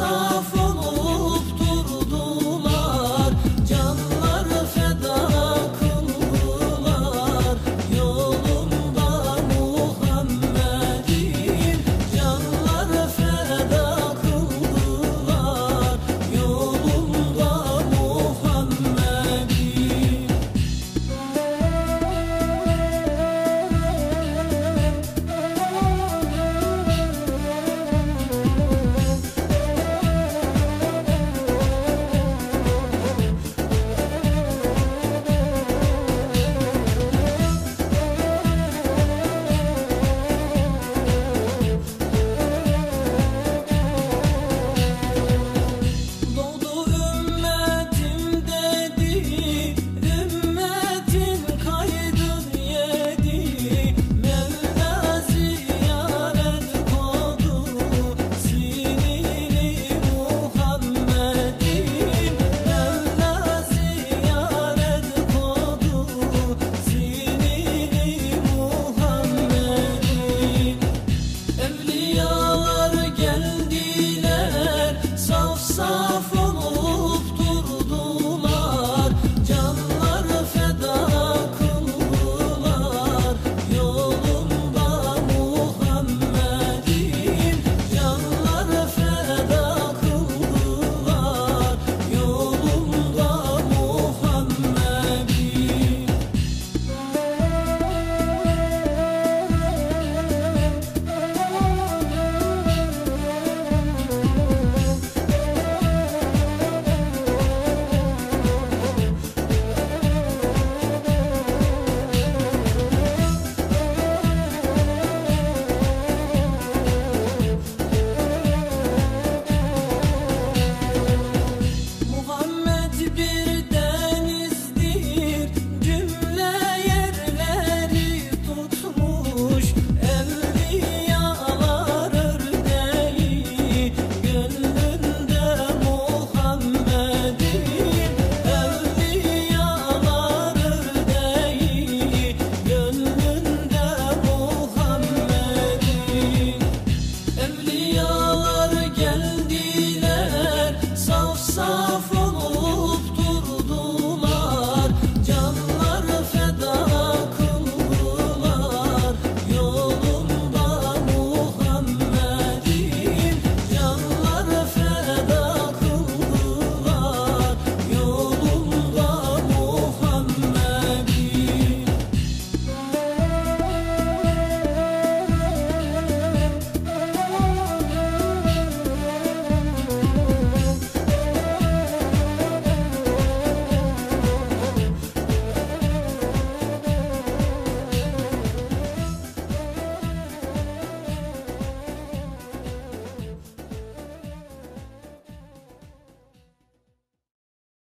song.